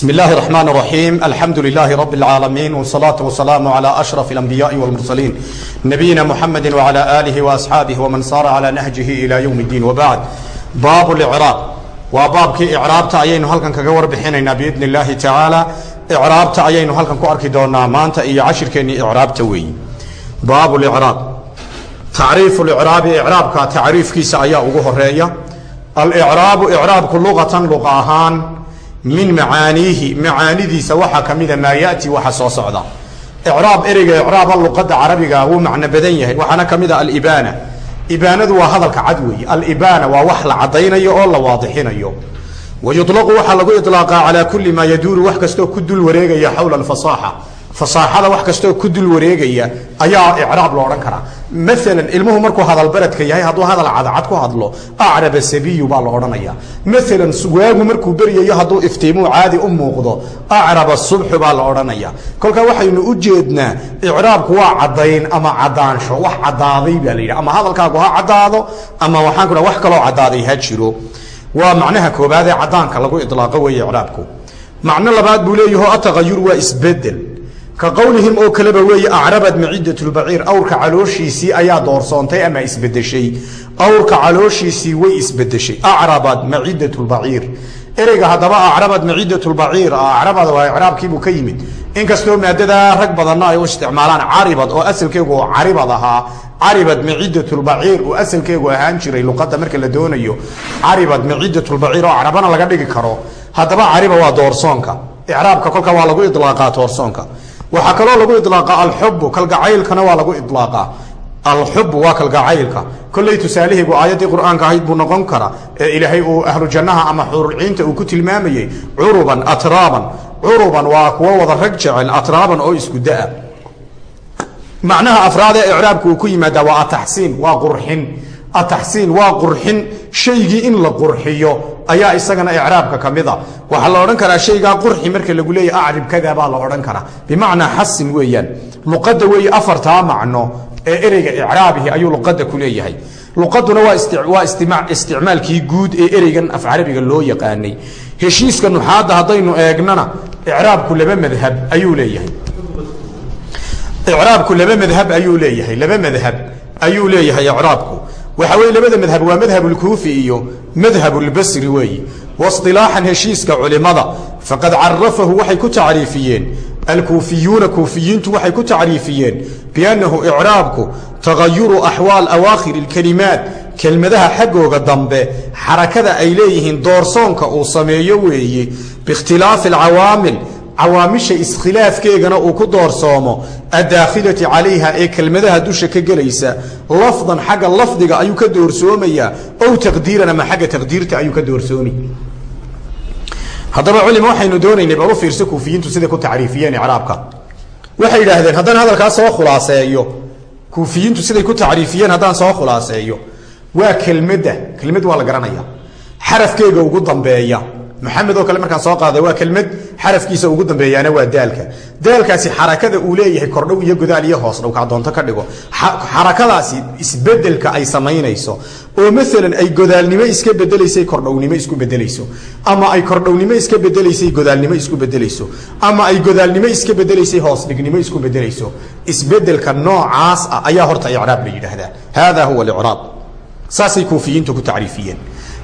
بسم الله الرحمن الرحيم الحمد لله رب العالمين والصلاة والسلام على أشرف الأنبياء والمرسلين نبينا محمد وعلى آله وأصحابه ومن صار على نهجه إلى يوم الدين وبعد باب الإعراب وبابك إعرابتا أيين هلكن كغور بحيننا بإذن الله تعالى إعرابتا أيين هلكن كأركي دونا مانتا إيا عشر كيني إعرابتا وي باب الإعراب تعريف الإعراب إعرابك تعريف كيس أيا أغوه الرئية الإعراب إعرابك لغة لغاهان min macaaniihi macaanidiisa waxaa ka mida maa yati waxa soo socda. Icraab ereyga icraaba luqada carabiga wuu macno badan yahay waxaana ka mid a alibaana. Ibaanadu waa hadalka cad weeye. Alibaana waa wax la cadaynayo oo la waadixinayo. Wa yuطlaqu waxaa lagu iطlaaqaa calaa kuli maa yaduuru wax kastoo ku dul wareegaya xawla alfasaaxa fasaaxada wax kastoo ku dul wareegaya ayaa icraab lo odhan karaa. Maalan ilmuhu markuu hadalbaradka yahay hadduu hadal cadcad ku hadlo acraba sabiyu baa la odhanaya. Maalan waagu markuu beryayo hadduu iftiimuu caadi u muuqdo acraba subxu baa la odhanaya. Kolkaa waxaynu u jeednaa icraabku waa caddayn ama cadaansho wax caddaaday baa la yidhi. Ama hadalkaagu ha caddaado ama waxaan ku wax kaloo caddaaday ha jiro. Waa macnaha koobaad ee caddaanka lagu idlaaqo weeye icraabku. Macno labaad buu leeyaho ataqayur waa isbeddel ka qowlihim oo kaleba weeye acrabad macidatulbaciir awrka calooshiisii ayaa doorsoontay ama isbedeshay awrka calooshiisii way isbedeshay acrabad macidatulbaciir ereyga haddaba acrabad macidatulbaciir acrabad waa icraabkiibuu ka yimid. Inkastoo maadadaa rag badanna ay u isticmaalaan caribad oo asalkeegu caribad ahaa caribad macidatulbaciir uu asalkeegu ahaan jiray luqadda marka la doonayo caribad macidatulbaciir oo acrabana laga dhigi karo. Haddaba cariba waa doorsoonka. Icraabka kolka waa lagu idlaaqaa doorsoonka waxaa kaloo lagu idlaaqa alxubu kalgacaylkana waa lagu idlaaqaa alxubu waa kalgacaylka kolley tusaalaheegu aayaddii qur'aanka ahayd buu noqon kara ee ilaahay uu ahlu jannaha ama xuurulciinta uu ku tilmaamayey curuban atraaban. Curuban waa kuwo wada rag jecel atraaban oo isku da'a. Macnaha afraad ee icraabka uu ku yimaadaa waa ataxsiin waa qurxin ataxsiin waa qurxin. Shaygii in la qurxiyo ayaa isagana icraabka ka mid a. Waxaa la odhan karaa shaygaa qurxi marka lagu leeya acrib kada baa la odhan karaa. Bimacnaa xasin weeyaan. Luqadda weeye afartaa macno ee ereyga icraabihi ayuu luqadda ku leeyahay. Luqaduna waa isticmaalkii guud ee ereygan af carabiga loo yaqaanay. Heshiiska nuxaadda haddaynu eegnana icraabku laba madhab ayuu leeyahay. Icraabku laba madhab ayuu leeyahay laba madhab ayuu leeyahay icraabku waxa weye labada madhab waa madhab lkuufi iyo madhab lbasri weeye wasilaaxan heshiiska culimada faqad carafahu waxay ku tacriifiyeen. Alkuufiyuuna kuufiyiintu waxay ku tacriifiyeen biannahu icraabku tagayuru axwaal awaakhir اlkelimaat kelmadaha xaggooga dambe xarakada ay leeyihiin doorsoonka uu sameeyo weeye biikhtilaafi alcawaamil cawaamisha iskhilaafkeegana uu ku doorsoomo addaakhilati calayha ee kelmadaha dusha ka gelaysa lafdan xagga lafdiga ayuu ka doorsoomayaa ow taqdiiran ama xagga taqdiirta ayuu ka doorsoomi haddaba culima waxaynu doonaynay bal u fiirso kuufiyiintu siday ku tacriifiyeen icraabka. Waxay yidhaahdeen haddaan hadalkaas soo khulaaseeyo kuufiyiintu siday ku tacriifiyeen haddaan soo khulaaseeyo. Waa kelmadda kelmad waa la garanaya. Xarafkeega ugu dambeeya maxamed oo kale markaan soo qaada waa kelmad xarafkiisa ugu dambeeyaana waa daalka. Daalkaasi xarakada uu leeyahay kordhow iyo godaal iyo hoos dhow kadoonto ka dhigo. Xarakadaasi isbeddelka ay samaynayso. Oo maalan ay godaalnimo iska bedelaysay kordhownimo isku bedelayso ama ay kordhownimo iska bedelaysay godaalnimo isku bedelayso ama ay godaalnimo iska bedelaysay hoos dhignimo isku bedelayso isbeddelka noocaas ah ayaa horta icraab la yidhaahdaa. Hada huwa icraab saasay kuufiyiintu ku tacriifiyeen.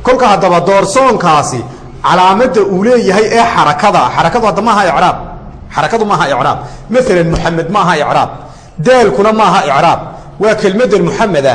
Kolka haddaba doorsoonkaasi calaamada uu leeyahay ee xarakada. Xarakadu hadda maaha icraab. Xarakadu maaha icraab. Maalan muxamed maaha icraab. Daalkuna maaha icraab. Waa kelmadan muxameda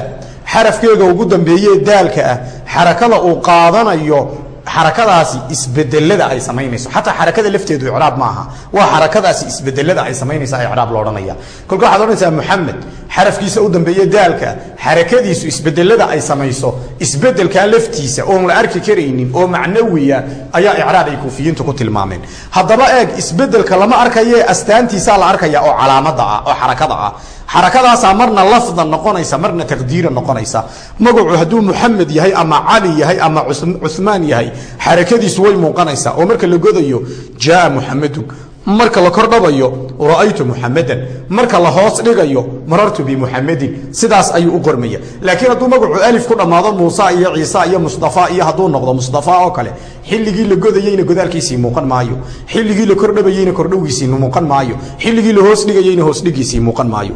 xarafkeega ugu dambeeye daalka ah. Xarakada uu qaadanayo xarakadaasi isbedelada ay samaynayso. Xataa xarakada lafteedu icraab maaha. Waa xarakadaasi isbedelada ay samaynaysa icraab lo odhanaya kolka waxaad odhanaysaa muxamed xarafkiisa u dambeeye daalka. Xarakadiisu isbedelada ay samayso. Isbedelkaa laftiisa oon la arki karaynin oo macnawiya ayaa icraab ay kuufiyiintu ku tilmaameen. Haddaba eeg isbeddelka lama arkaye astaantiisaa la arkaya oo calaamada ah oo xarakada ah xarakadaasaa marna lafdan noqonaysa marna taqdiiran noqonaysa. Magacu hadduu muxamed yahay ama cali yahay ama cumaan yahay xarakadiisu way muuqanaysaa oo marka la godayo jaaa muxamedun marka la kordhabayo ra'aytu muxamadan marka la hoos dhigayo marartu bimuxamadin sidaas ayuu u qormaya. Laakiin hadduu magacu alif ku dhammaado muuse iyo ciise iyo mustafa iyo hadduu noqdo mustafa oo kale xilligii la godayeyna godaalkiisii muuqan maayo. Xilligii la kordhabayeyna kordhowgiisii muuqan maayo. Xilligii la hoos dhigayeyna hoosdhigiisii muuqan maayo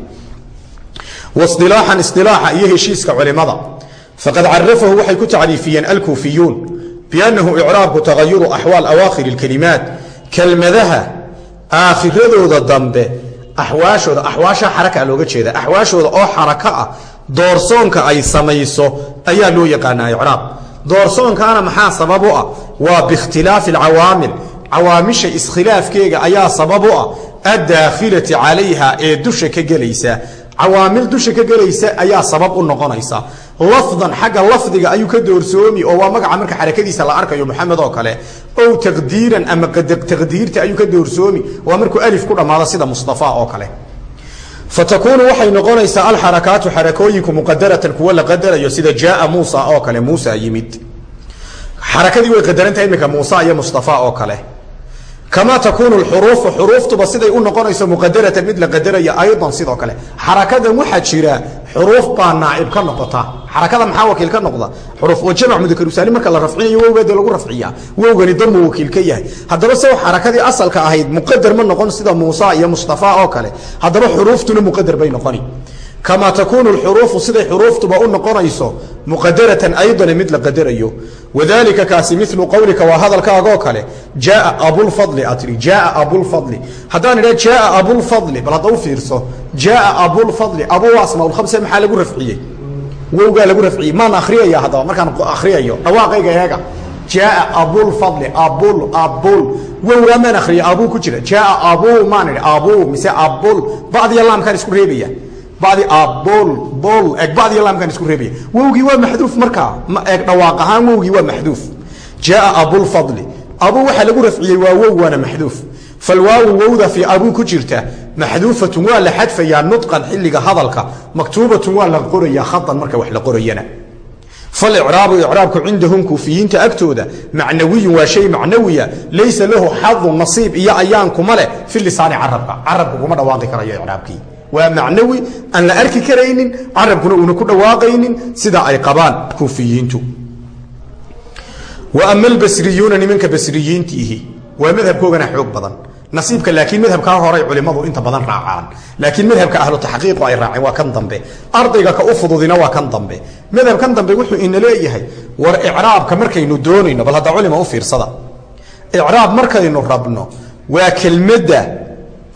wasilaaxan isilaaxa iyo heshiiska culimada. Faqad carafahu waxay ku tacriifiyeen alkuufiyuun biannahu icraabku tagayuru axwaal awaakhir اlkalimaat kelmadaha aakhiradooda dambe axwaashooda axwaasha xaraka looga jeeda axwaashooda oo xaraka ah doorsoonka ay samayso ayaa loo yaqaanaa icraab. Doorsoonkaana maxaa sabab u ah? Waa biikhtilaafi alcawaamil cawaamisha iskhilaafkeega ayaa sabab u ah addaakhilati calayha ee dusha ka gelaysa cawaamil dusha ka gelaysa ayaa sabab u noqonaysa. Lafdan xagga lafdiga ayuu ka doorsoomi oo waa magaca marka xarakadiisa la arkayo maxamed oo kale. Ow taqdiiran ama taqdiirta ayuu ka doorsoomi waa markuu alif ku dhammaado sida mustafa oo kale. Fatakuunu waxay noqonaysaa alxarakaatu xarakooyinku muqadaratan kuwa la qadarayo sida jaaa muusa oo kale. Muusa yimid. Xarakadii way qadarantahay iminka muusa iyo mustafa oo kale kamaa takuunu xuruufu xuruuftuba siday u noqonayso muqadaratan mid la qadaraya aydan sidoo kale xarakadan waxaa jira xuruuf baa naaib ka noqota xarakada maxaa wakiil ka noqda xuruuf oo jamc mudakarusaalim marka la rafcinayo wowgeeda lagu rafciyaa wowgani damuu wakiil ka yahay haddaba se xarakadii asalka ahayd muqadar ma noqon sida muusa iyo mustafa oo kale haddaba xuruuftuna muqadar bay noqoni kamaa takuunu xuruufu siday xuruuftuba u noqonayso muqadaratan aydan mid la qadarayo wadalika kaasi milu qowlika waa hadalkaagoo kale jaaa abulfadli aad tii jaaa abulfadli haddaan idha jaaa abulfadli bal hadda u fiirso jaaa abulfadli abu asmaaulkhamse maxaa lagu rafciyey wowgaa lagu rafciyey maan akhriyaya haddaba markaan akhriyayo dhawaaqayga eega jaaa abulfadli abul abul wowgaa maan akhriya abuu ku jira jaaa abuu maan idhi abuu mise abul bacdiya laamkaan isku reebaya badi abol bol eeg badiya laamkaan isku reebaya wowgii waa maxduuf markaa eeg dhawaaq ahaan wowgii waa maxduuf. Jaaa abulfadli abuu waxaa lagu rafciyey waa wow waana maxduuf. Falwaawu wowda fii abuu ku jirta. Maxduufatun waa la xadfayaa nudqan xilliga hadalka. Maktuubatun waa la qorayaa khatan marka wax la qorayana. Falicraabu icraabku cindahum kuufiyiinta agtooda. Macnawiyun waa shay macnawiya. Laysa lahu xadun nasiib iyo ayaan kuma leh fi lisaani carabka. Carabku kuma dhawaaqi karayo icraabkii waa macnawi aan la arki karaynin carabkuna uuna ku dhawaaqaynin sida ay qabaan kuufiyiintu. Wa albasriyuuna nimanka basriyiintiihi waa madhabkoogana xoog badan. Nasiibka laakiin madhabkaa horay culimmadu inta badan raacaan. Laakiin madhabka ahlu taxqiiqu ay raaceen waa kan dambe. Ardayga ka u fududina waa kan dambe. Madhabkan dambe wuxuu ina leeyahay war icraabka markaynu doonayno bal hadda culima u fiirsada. Icraab markaynu rabno waa kelmadda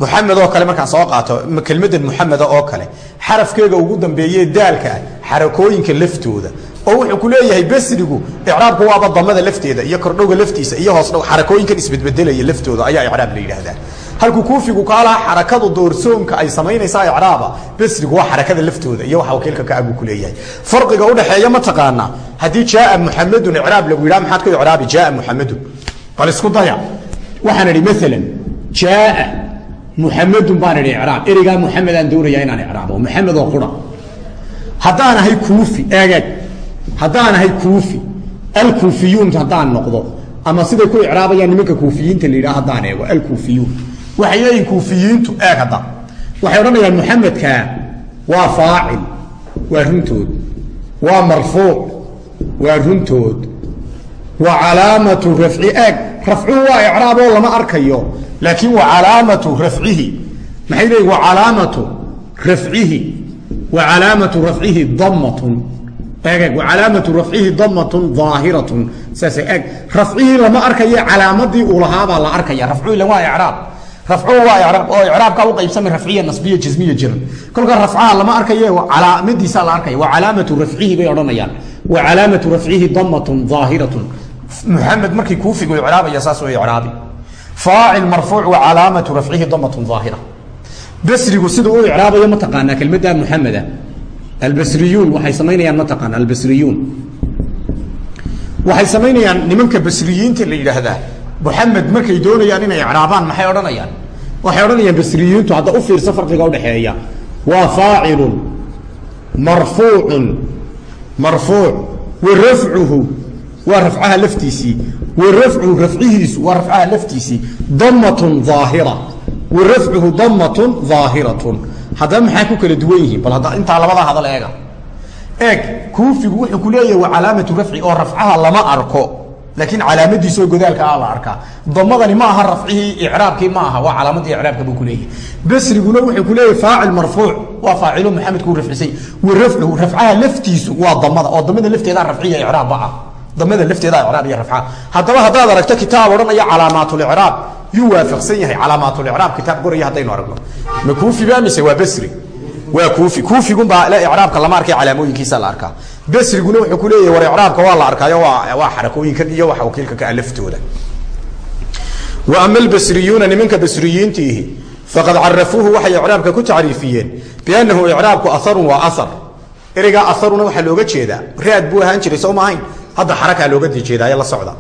muxamed oo kale markaan soo qaato kelmadan muxameda oo kale. Xarafkeega ugu dambeeye daalka ah xarakooyinka laftooda. Oo wuxuu ku leeyahay basrigu icraabku waaba damada lafteeda iyo kordhowga laftiisa iyo hoosdhow xarakooyinkan isbedbedelaya laftooda ayaa icraab la yidhaahdaa. Halkuu kuufigu kaalaha xarakadu doorsoonka ay samaynaysaa icraaba basrigu waa xarakada laftooda iyo waxa wakiilka ka abuu ku leeyahay. Farqiga udhaxeeya ma taqaanaa haddii jaaa muxamedun icraab lagu yidhaha maxaad ku icraabi jaaa muxamedun bal isku daya. Waxaan idhi maalan jaaa muxamedun baan idhi icraab. Ereygaa muxamedaan doonayaa inaan icraabo muxamed oo qura. Haddaan ahay kuufi eegeeg haddaan ahay kuufi alkuufiyuun haddaan noqdo. Ama siday ku icraabayaan nimanka kuufiyiinta la yidhaha haddaan eego alkuufiyuun. Waxay leeyihiin kuufiyiintu eeg hadda. Waxay odhanayaan muxamedkaa waa faacil waa runtood waa marfuuc waa runtood wa calaamatu rafci. Eeg rafcuhu waa icraaboo lama arkayo laakiin wa calaamatu rafcihi. Maxay leeyihiin wa calaamatu rafcihi. Wa calaamatu rafcihi damatun eeg wa calaamatu rafcihi damatun aahiratun saasa eeg rafcihii lama arkayo calaamadii uu lahaabaa la arkaya rafcuhu ila waa icraab. Rafcuhu waa icraab. Oo icraabka u qaybsamay rafciya nasbiya jismiya jiran. Kolka rafcaha lama arkayo calaamadiisa la arkaya wa calaamatu rafcihi bay odhanayaan. Wa calaamatu rafcihi damatun aahiratun muxamed markii kuufigu icraabaya saas way icraabi faacil marfuuc wa calaamatu rafcihi damatun aahira basrigu siduu u icraabayo ma taqaanaa kelmadda muxameda albasriyuun waxay samaynayaan ma taqaana albasriyuun waxay samaynayaan nimanka basriyiinta la yidhaahdaa muxamed markay doonayaan inay icraabaan maxay odhanayaan waxay odhanayaan basriyiintu hadda u fiirso farqiga udhexeeya waa faacilun marfuucun marfuuc wa rafcuhu waa rafcaha laftiisii. Wa rafcuhu rafcihiisu waa rafcaha laftiisii. Damatun aahira wa rafcuhu damatun aahiratun haddaba maxaa ku kala duwan yihiin? Bal intaa labadaa hadal eega. Eeg kuufigu wuxuu ku leeyahay waa calaamatu rafci oo rafcaha lama arko. Laakiin calaamadiisoo godaalka ah la arkaa. Damadani ma aha rafcihii icraabkii ma aha. Waa calaamadii icraabka buu kuleeyahay basriguna wuxuu ku leeyahay faacil marfuuc. Waa faacilo maxamed kuu rafcisay. Wa rafcuhu rafcaha laftiisu waa damada oo damada lafteedaa rafciya icraabba ah damada lafteedaa icraab iyo rafcaha haddaba haddaad aragto kitaab odhanaya calaamaatulicraab yuu waafaqsan yahay calaamaatulicraab kitaab qoraya haddaynu aragno. Ma kuufiba mise waa basri? Waa kuufi. Kuufigunbaa icraabka lama arkay calaamooyinkiisa la arkaa. Basriguna wuxuu ku war icraabka waa la arkaayo waa xarakooyinkan iyo waxa wakiilka ka ah laftooda. Wa ama albasriyuuna nimanka basriyiintiihi faqad carafuuhu waxay icraabka ku tacriifiyeen biannahu icraabku aharun waa ahar ereygaa aharuna waxaa looga jeedaa. Raad buu ahaan jiray soo maahayn hadda xarakaa looga jeedaayo la socda.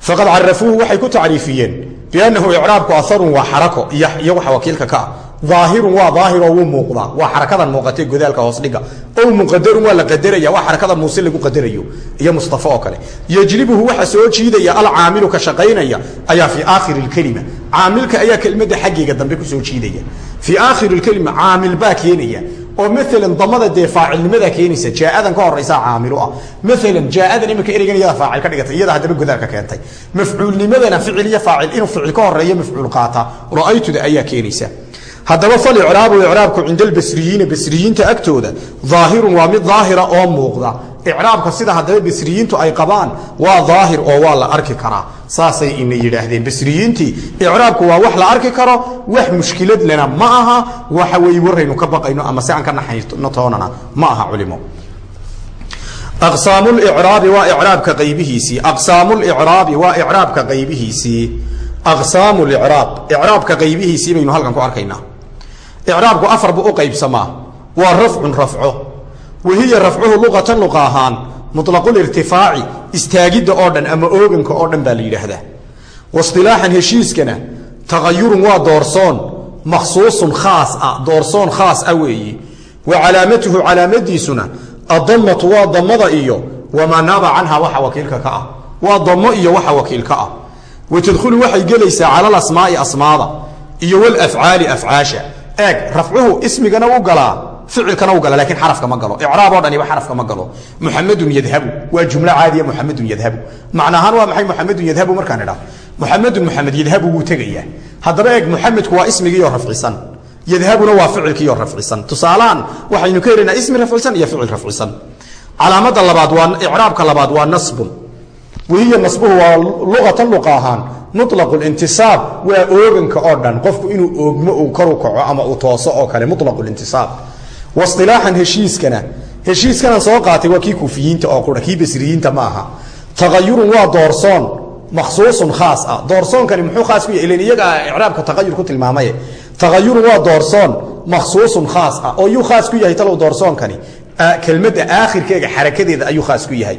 Faqad carafuuhu waxay ku tacriifiyeen biannahu icraabku aharun waa xarako iyo waxa wakiilka ka ah. Aahirun waa daahiroo wuu muuqdaa. Waa xarakadan muuqatay godaalka hoos dhiga. Ow muqadarun waa la qadaraya waa xarakada muuse lagu qadarayo iyo mustafa oo kale. Yejlibuhu waxa soo jiidaya alcaamilu ka shaqaynaya ayaa fii aakhiri lkelima caamilka ayaa kelmadda xaggeega dambe ku soo jiidaya. Fii aakhiri lkelima caamil baa keenaya oo maalan damada dee faacilnimadaa keenaysa jaadan ka horaysaa caamilu ah. Maalan jaadan imika ereygan iyada faacil ka dhigatay iyada haddaba godaalka keentay. Mafcuulnimadana ficil iyo faacil inuu ficil ka horeeyo mafcuul qaata. Ra'aytuda ayaa keenaysa haddaba falicraabu icraabku cinda albasriyiina basriyiinta agtooda daahirun waa mid daahira oo muuqda. Icraabka sida haddaba basriyiintu ay qabaan waa daahir oo waa la arki karaa. Saasay ina yidhaahdeen basriyiintii. Icraabku waa wax la arki karo wax mushkilad lena ma aha waxa weeye waraynu ka baqayno ama si aan ka naxayno toonana ma aha culimo. Aqsaamu licraabi waa icraabka qaybihiisii. Aqsaamu licraabi waa icraabka qaybihiisii. Aqsaamu licraab icraabka qaybihiisii baynu halkan ku arkaynaa icraabku afar buu u qaybsamaa. Waa rafcun rafco. Wahiya rafcuhu luqatan luqa ahaan muطlaqulirtifaaci istaagidda oo dhan ama ooganka oo dhan baa la yidhaahdaa. Wasilaaxan heshiiskana tagayurun waa doorsoon makhsuusun khaas ah doorsoon khaas ah weeyi. Wa calaamatuhu calaamadiisuna adamatu waa damada iyo wamaa naaba canha waxa wakiilka ka ah. Waa damo iyo waxa wakiilka ah. Watadkhulu waxay gelaysaa cala alasmaai asmaada iyo walafcaali afcaasha eeg rafcuhu ismigana u galaa ficilkana u gala laakiin xarafka ma galo. Icraab oo dhaniba xarafka ma galo. Muxamedun yadhabu. Waa jumlo caadiya muxamedun yadhabu. Macnaahaan waa maxay muxamedun yadhabu? Markaan idhaa muxamedun muxamed yadhabu wuu tegayaa. Haddaba eeg muxamedku waa ismigiioo rafcisan. Yadhabuna waa ficilkiioo rafcisan. Tusaalahaan waxaynu ka helaynaa ismi rafcisan iyo ficil rafcisan. Calaamada labaad waa icraabka labaad waa nasbun. Wahiya nasbuhu waa luqatan luqa ahaan mulaqu lintisaab waa ooganka oo dhan. Qofku inuu oogmo uu karu kaco ama uu tooso oo kale mulaqu lintisaab wasilaaxan heshiiskana. Heshiiskanan soo qaatay waa kii kuufiyiinta oo qura kii basriyiinta ma aha. Tagayurun waa doorsoon makhsuusun khaas ah. Doorsoonkani muxuu khaas ku yahy ilan iyagaa icraabka tagayur ku tilmaamaye. Tagayurun waa doorsoon makhsuusun khaas ah. Oo yuu khaas ku yahay talow doorsoonkani kelmadda aakhirkeega xarakadeeda ayuu khaas ku yahay.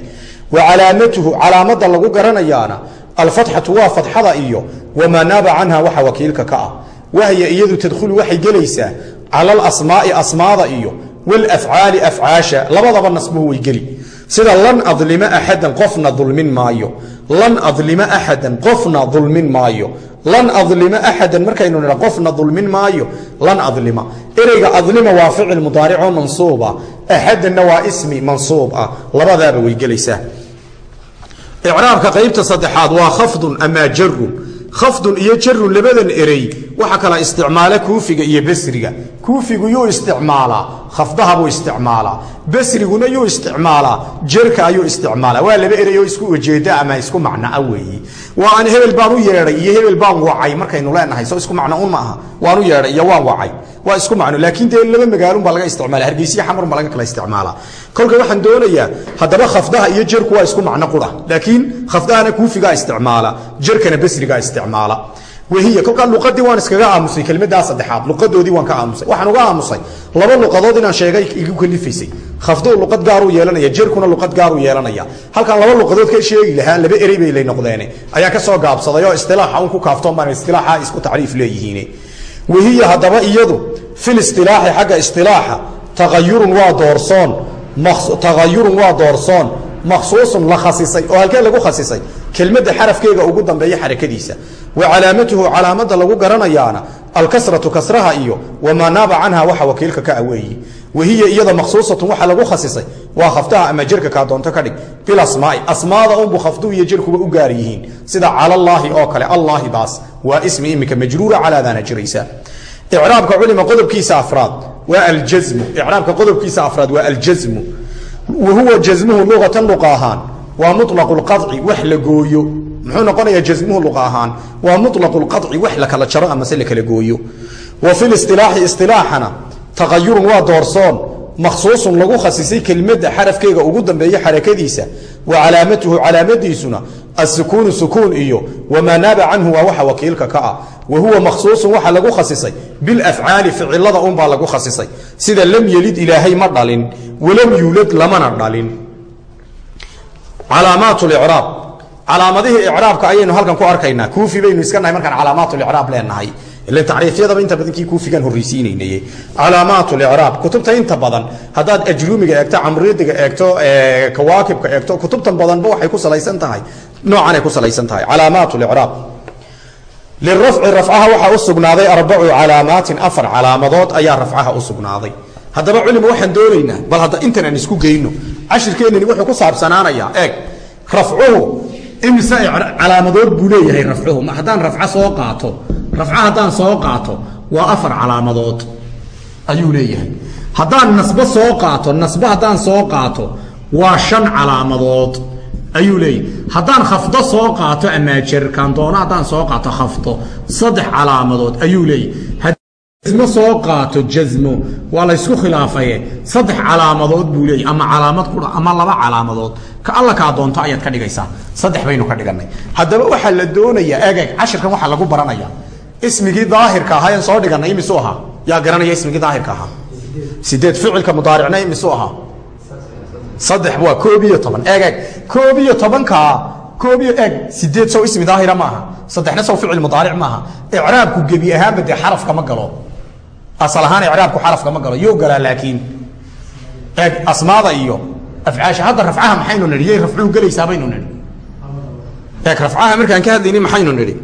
Wa calaamatuhu calaamada lagu garanayaana alfatxatu waa fatxada iyo wamaa naaba canha waxa wakiilka ka ah. Wahya iyadu tadkhulu waxay gelaysaa cala alasmaai asmaada iyo walafcaali afcaasha. Labadaba nasbuhu way geli. Sida lan adlima axadan qofna dulmin maayo. Lan adlima axadan qofna dulmin maayo. Lan adlima axadan markaynu nidha qofna dulmin maayo lan adlima. Ereyga adlima waa ficil mudaaricoo mansuuba. Axadanna waa ismi mansuub ah labadaaba way gelaysaa icraabka qaybta saddexaad waa khafdun amaa jarun khafdun iyo jarun labadan erey waxa kala isticmaala kuufiga iyo basriga. Kuufigu yuu isticmaalaa khafdaha buu isticmaalaa basriguna yuu isticmaalaa jerka ayuu isticmaalaa waa laba erey isku ujeeda ama isku macnaa weeyi. Waa aan hebel baan u yeedhay iyo hebel baan wacay markaynu leenahay soo isku macno un ma aha waan u yeedhay iyo waan wacay waa isku macno. Laakiin dee laba magaalun baa laga isticmaala hargeysiya xamarun baa laga kala isticmaalaa. Kolka waxaan doonayaa haddaba khafdaha iyo jerku waa isku macno qura. Laakiin khafdahana kuufigaa isticmaala jerkana basrigaa isticmaala wahiya kolkaa luqadii waan iskaga aamusay kelmadaa saddexaad luqadoodii waan ka aamusay. Waxaan uga aamusay laba luqadood inaan sheegay igu kalifaysay. Khafduhu luqad gaaruu yeelanaya jerkuna luqad gaaruu yeelanaya. Halkan laba luqadood ka sheegi lahaa laba erey bay lay noqdeene. Ayaa ka soo gaabsaday oo istilaaxa un ku kaaftoon baan istilaaxa isku tacriif leeyihiin wahiya haddaba iyadu fil istilaaxi xagga istilaaxa tagayurun waa doorsoon tagayurun waa doorsoon maksuusun la khasisay oo halkee lagu khasisay kelmadda xarafkeega ugu dambeeya xarakadiisa wa calaamatuhu calaamada lagu garanayaana alkasratu kasraha iyo wamaa naaba canha waxa wakiilka ka aweeyi wahiya iyada maksuusatun waxa lagu khasisay waa khaftaha ama jerka kaa doonto ka dhig bilasmaai asmaada unbu khafduhu iyo jerkuba u gaar yihiin sida calallaahi oo kale allaahi daas waa ismi imika majruura calaadaana jiraysa icraabka culima qodobkiisa afraad waa aljasmu icraabka qodobkiisa afraad waa aljasmu wa huwa jasmuhu luqatan luqa ahaan waa mulaqu lqaci wax la gooyo muxuu noqonayaa jasmuhu luqa ahaan waa mulaqu lqaci wax la kala jaro amase la kala gooyo wa fi listilaaxi istilaaxana taqayurun waa doorsoon makhsuusun lagu khasisay kelmadda xarafkeega ugu dambeeya xarakadiisa wa calaamatuhu calaamadiisuna asukuunu sukuun iyo wamaa naaba canhu waa waxa wa huwa makhsuusun waxa lagu khasisay. Bilafcaali ficilada unbaa lagu khasisay. Sida lam yelid ilaahay ma dhalin walam yuulad lamana dhalin. Calaamaat licraab calaamadihii icraabka ayaynu halkan ku arkaynaa. Kuufi baynu iska nahay markaan calaamaat licraab leenahay tacriifyadaba inta badan kii kuufigaan horreysiinaynaye. Calaamaat licraab kutubta inta badan haddaad ajruumiga eegto camridiga eegto kawaakibka eegto kutubtan badanba waxay ku salaysan tahay. Noocanay ku salaysan tahay. Calaamaat licraab lirafci rafcaha waxaa u sugnaaday arbacu calaamaatin afar calaamadood ayaa rafcaha u sugnaaday haddaba culima waxaan doonaynaa bal hadda intan aan isku geyno cashirkeennani wuxuu ku saabsanaanayaa eeg rafcuhu imise calaamadood buu leeyahay rafcuhu haddaan rafco soo qaato rafco haddaan soo qaato waa afar calaamadood ayuu leeyahay haddaan nasbo soo qaato nasbo haddaan soo qaato waa shan calaamadood ayuu leeyahay haddaan khafdo soo qaato amaajerkaan doono haddaan soo qaato khafdo saddex calaamadood ayuu leeyahay. Jasmo soo qaato jasmo waa la ysku khilaafaye. Saddex calaamadood buu leeyahy ama calaamad qura ama laba calaamadood. Ka alla kaa doonto ayaad ka dhigaysaa. Saddex baynu ka dhiganay. Haddaba waxaa la doonayaa egeeg cashirkan waxaa lagu baranaya. Ismigii daahirka ahaa en soo dhiganay imisuu ahaa? Yaa garanaya ismigii daahirka ahaa? Sideed ficilka mudaaricna imisuu ahaa saddex waa koob iyo toban. Eeg eeg. Koob iyo tobankaa koob iyo eeg. Sideed sow ismi daahira maaha. Saddexna sow ficil mudaaric maaha. Icraabku gebi ahaanba dee xarafka galo. Asal ahaan icraabku xarafka galo. Yuu galaa laakiin. Eeg asmaada iyo afcaasha. Hadda rafcaha maxaynu nidhi? Yay rafcuhu gelaysaa baynu nidhi? Eeg rafcaha markaan ka hadlaynay maxaynu nidhi?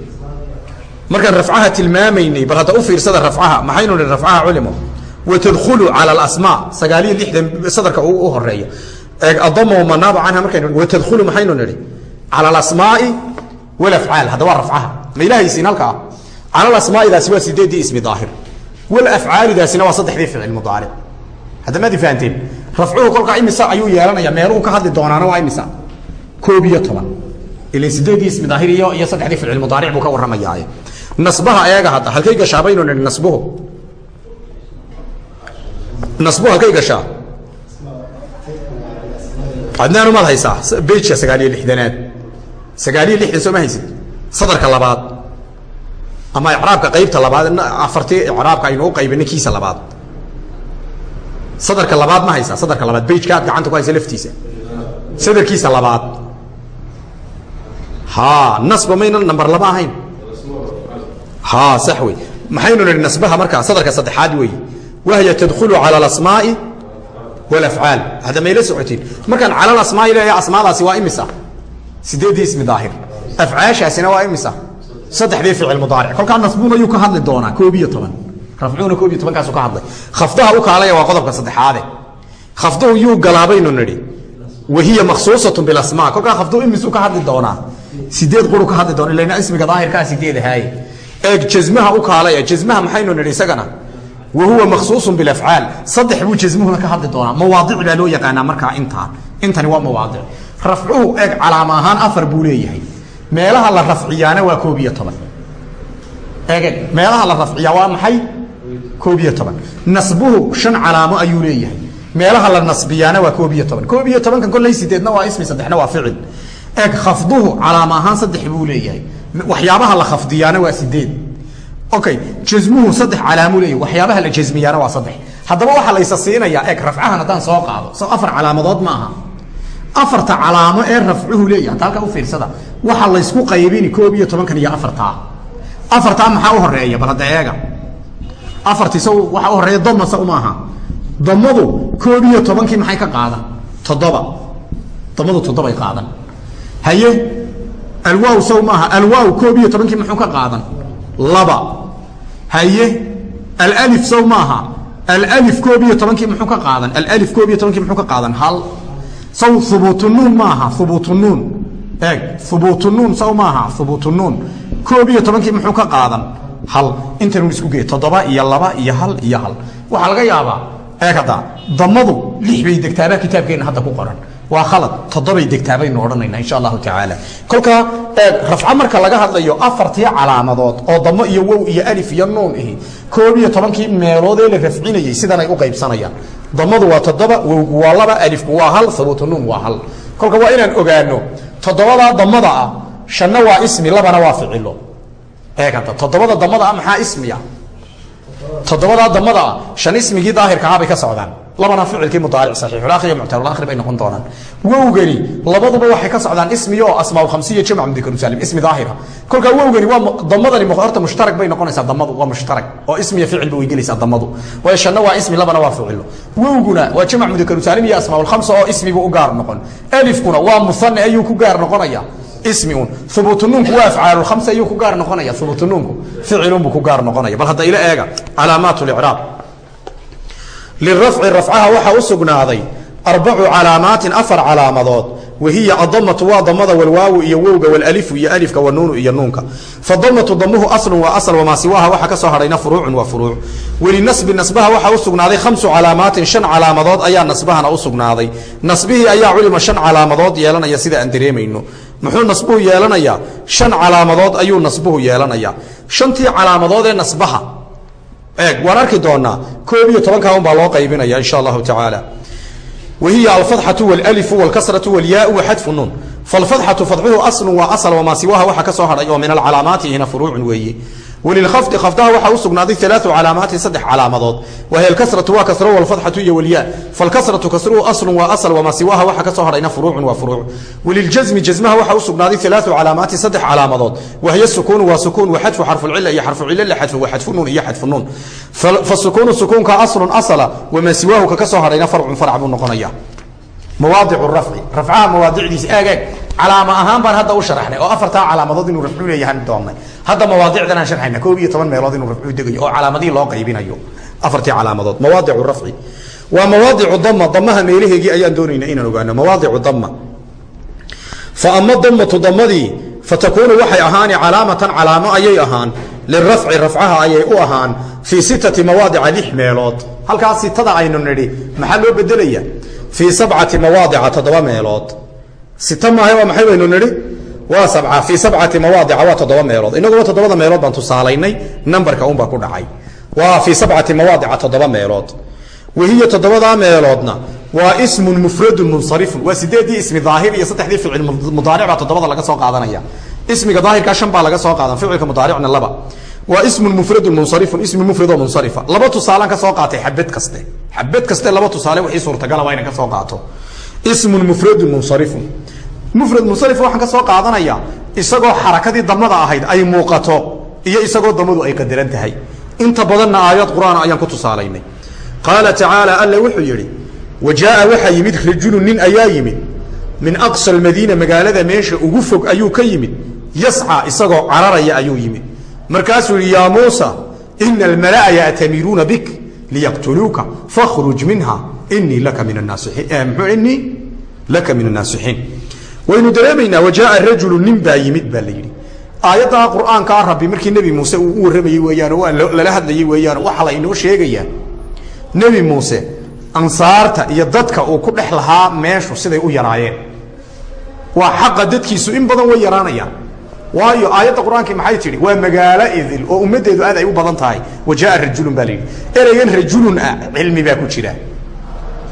Markaan rafcaha tilmaamaynay bal hadda u fiirsada rafcaha maxaynu nidhi rafcaha culimo? Watadkhulu cala alasmaa sagaaliyo lixdan sadarka u horreeya eeg adamo manaaba canha markaynu watadkhulu maxaynu nidhi? Cala alasmaai walafcaal hadda waa rafcaha. Ma ilahaysiin halkaa? Cala alasmaaidaasi waa sideeddii ismi daahir? Walafcaalidaasina waa saddexdii ficil mudaaric hadda maadi fahanteen rafcuhu kolkaa imisa ayuu yeelanaya meeluhu ka hadli doonaana waa imisa. Koob iyo toban. Ilan sideeddii ismi daahir iyo iyo saddexdii ficil mudaaric buu ka warramayaaye. Nasbaha eega hadda halkay gashaa baynu nidhi nasbuhu. Nasbuhu halkay gashaa adnaan umaad haysaa bejka sagaaliyo lixdanaad. Sagaaliyo lixdan soo ma haysid? Sadarka labaad. Ama icraabka qaybta labaad afartii icraabka aynu u qaybinay kiisa labaad. Sadarka labaad ma haysaa sadarka labaad bejka aad gacanta ku haysa laftiisa. Sadarkiisa labaad. Ha nasba mayna namber laba ahayn. Ha sax wey maxaynu nihi nasbaha markaa sadarka saddexaad weeye wahya tadkhulu cala alasmaai walafcaal hadda mayla socotiin markaan cala alasmaai leeyahay asmaadaasi waa imisa? Sideeddii ismi daahir. Afcaashaasina waa imisa? Saddexdii ficil mudaaric. Kolkaa nasbuna yuu ka hadli doonaa koob iyo toban. Rafcuuna koob iyo tobankaasu ka hadlay. Khafdaha u kaalaya waa qodobka saddexaade. Khafduhu yuu galaa baynu nidhi wahiya maksuusatu bilasmaa kolkaa khafduhu imisuu ka hadli doonaa. Sideed quru ka hadli doona ilana ismiga daahirkaa sideed ahaaye eeg jasmaha u kaalaya. Jasmaha maxaynu nidhi isagana wa huwa maksuusun bilafcaal saddex buu jasmuhuna ka hadli doonaa. Mawaadic baa loo yaqaanaa markaa intaan. Intani waa mawaadic rafcuhu eeg calaama ahaan afar buu leeyahay. Meelaha la rafciyaana waa koob iyo toban. Eege meelaha la rafciyaa waa maxay? Koob iyo toban. Nasbuhu shan calaamo ayuu leeyahay. Meelaha la nasbiyaana waa koob iyo toban. Koob iyo tobankan kolley sideedna waa ismi saddexna waa ficil. Eeg khafduhu calaama ahaan saddex buu leeyahay. Waxyaabaha la khafdiyaana waa sideed okay jasmuhu saddex calaamu leeyahy waxyaabaha la jasmiyaana waa saddex. Haddaba waxaa laysa siinayaa eeg rafcahan haddaan soo qaado. Soo afar calaamadood ma aha. Afarta calaamo ee rafcuhu leeyahay hadda halkaa u fiirsada. Waxaa laysku qaybini koob iyo tobankan iyo afartaa. Afartaa maxaa u horreeya bal hadda eega afartiisa waxaa u horreeya damasa umaaha damadu koob iyo tobankii maxay ka qaada toddoba. Damadu toddobay qaadan. Haye alwaaw sow maaha alwaaw koob iyo tobankii muxuu ka qaadan laba. Haye alif sow maaha. Alif koob iyo tobankii muxuu ka qaadan? Alif koob iyo tobankii muxuu ka qaadan? Hal. Saw hubuutunuun maaha. Hubuutunuun eeg. Hubuutunuun saw maaha. Hubuutunuun koob iyo tobankii muxuu ka qaadan? Hal. Intan isku gee toddoba iyo laba iyo hal iyo hal. Waxaa laga yaabaa eeg hadda damadu lix bay degtaabaa kitaabkeenna hadda ku qoran waa khalad. Toddobay degtaabaynu odhanayna insha allahu tacaala kolkaa rafco marka laga hadlayo afartii calaamadood oo damo iyo wow iyo alif iyo nuun ihi koob iyo tobankii meeloodee la rafcinayey sidanay u qaybsanayaan. Damadu waa toddoba wowgu waa laba alifku waa hal sabuutu nuun waa hal. Kolka waa inaan ogaano toddobadaa damada ah shanna waa ismi labana waa ficilo. Eeg hadda toddobada damada ah maxaa ismiya? Toddobadaa damada ah shan ismigii daahirkahaa bay ka socdaan labana ficilkii mudaaric saxiixulakhir iyo muctarulakhir bay noqon doonaan. Wowgani labaduba waxay ka socdaan ismi oo asmaa khamsiya jamc mudakar salim ismi daahira. Kolkaa wowgani waa damadani horta mushtarak bay noqonaysaa damadu waa mushtarak. Oo ismiya ficil ba way gelaysaa damadu. Waayo shanna waa ismi labana waa ficilo. Wowguna waa jamc mudakar salim iyo asmaa khamsa oo ismibu u gaar noqon. Alifkuna waa musanne ayuu ku gaar noqonaya. Ismi un. Hubuutunuunku waa afcaalulkhamsa ayuu ku gaar noqonaya. Hubuutunuunku ficilunbuu ku gaar noqonaya. Bal hadda ila eega calaamaat licraab lirafci rafcaha waxaa u sugnaaday arbacu calaamaatin afar calaamadood wahiya adamatu waa damada walwaawu iyo wowga walalifu iyo alifka wanuunu iyo nuunka fadamatu damuhu aslun waa asl wamaa siwaaha waxa ka soo hadhayna furuucun waa furuuc welinasbi nasbaha waxaa u sugnaaday khamsu calaamaatin shan calaamadood ayaa nasbahana u sugnaaday nasbihii ayaa culima shan calaamadood yeelanaya sida aan dareemayno muxuu nasbuhu yeelanayaa shan calaamadood ayuu nasbuhu yeelanayaa shantii calaamadood ee nasbaha eeg waan arki doonaa koob iyo tobankaa un baa loo qaybinaya insha allahu tacaala. Wahiya alfadxatu walalifu walkasratu walyaau waxadfu nuun. Falfadxatu fadxuhu aslun waa asal wamaa siwaha waxa ka soo hadhay oo min alcalaamaati hina furuucun weeye walilkhafdi khafdaha waxaa u sugnaaday alaau calaamaatin saddex calaamadood wahiy alkasratu waa kasro walfadxatu iyo walyaa falkasratu kasruhu aslun waa asal wamaa siwaha waxa ka soo hadhayna furuucun waa furuuc waliljasmi jasmaha waxaa u sugnaaday alaau calaamaatin saddex calaamadood wahiy sukuunu waa sukuun waxadfu xarfucila iyo xarfucila la xadfu wa xadfu nuun iyo xadfu nuun fasukuunu sukuunka aslun asala wamaa siwaahu kaka soo hadhayna farcun farc buu noqonaya mawaadic rafci. Rafcaha mawaadicdiisa eeg calaama ahaan baan hadda u sharaxnay oo afartaa calaamadood inuu rafcu leeyahan doonnay hadda mawaadicdan aan sharxayna koob iyo toban meelood inuu rafcu degayo oo calaamadihii loo qaybinayo. Afartii calaamadood. Mawaadicu rafci. Waa mawaadicu dama damaha meelaheegii ayaan doonayna inaan ogaano. Mawaadicu dama fa ama damatu damadii fatakuunu waxay ahaani calaamatan calaamo ayay ahaan. Lirafci rafcaha ayay u ahaan. Fii sittati mawaadica lix meelood. Halkaas sitada aynu nidhi maxaa loo bedelaya fii sabcati mawaadica toddoba meelood. Sita maaha waa maxay baynu nidhi? Waa sabca fii sabcati mawaadica waa toddoba meelood. Inaguba toddobada meelood baan tusaalaynay nambarka unbaa ku dhacay. Waa fii sabcati mawaadica toddoba meelood. Wahiya toddobadaa meeloodna waa ismun mufradun munsarifun. Waa sideeddii ismi daahir iyo saddexdii ficil mudaaric baa toddobada laga soo qaadanaya. Ismiga daahirkaa shan baa laga soo qaadan ficilka mudaaricna laba waa ismun mufradun munsarifun ismi mufradoo munsarifa. Laba tusaalaan ka soo qaatay xabad kaste. Xabad kaste laba tusaale wixii suurtagala waa inan ka soo qaato. Ismun mufradun munsarifun. Mufrad munsarif waxaan ka soo qaadanaya isagoo xarakadii damada ahayd ay muuqato iyo isagoo damadu ay qadaran tahay. Inta badanna aayad qur'aan ayaan ku tusaalaynay. Qaala tacaala alla wuxuu yidhi wa jaaa waxaa yimid rajulu nin ayaa yimid. Min aqsa almadiina magaalada meesha ugu fog ayuu ka yimid. Yasca isagoo cararaya ayuu yimid markaasuu yihi yaa muusa ina almalaa ya'tamiruuna bik liyaqtuluuka fakhruj minha. Inii laka min annaasixiin waynu dareemaynaa wajaaa rajulu nin baa yimid baa la yidhi. Aayaddaa qur'aankaa rabbi markii nebi muuse uu u warramayey weeyaan oo lala hadlayey weeyaan waxaa la inoo sheegayaa nebi muuse ansaarta iyo dadka uu ku dhex lahaa meeshu siday u yaraayeen. Waa xaqa dadkiisu in badan way yaraanayaan waayo aayadda qur'aankii maxay tidhi? Waa magaalo idil oo ummaddeedu aad ay u badan tahay. Wa jaaa rajulun baa la yidhi. Ereygan rajulun ah cilmi baa ku jira.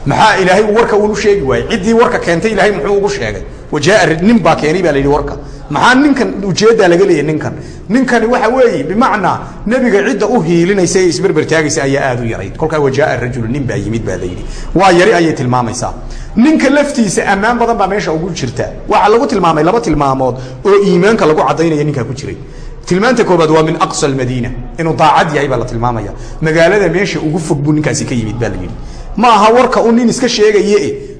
Maxaa ilaahay warka uunu sheegi waayey? Ciddii warka keentay ilaahay muxuu ugu sheegay. Wa jaaa nin baa keenay baa la yidhi warka maxaa ninkan ujeeddaa laga leeyahy ninkan? Ninkani waxa weeye bimacnaa nebiga cidda u hiilinaysa ee isberbertaagaysa ayaa aad u yarayd kolkaa wa jaaa rajulu nin baa yimid baa la yidhi. Waa yari ayay tilmaamaysaa. Ninka laftiisa ammaan badan baa meesha ugu jirta. Waxaa lagu tilmaamay laba tilmaamood oo iimaanka lagu caddaynaya ninkaa ku jiray. Tilmaanta koobaad waa min aqsa almadiina inuu daacad yahay baa la tilmaamaya. Magaalada meesha ugu fog buu ninkaasi ka yimid baa la yidhi. Ma aha warka u nin iska sheegaye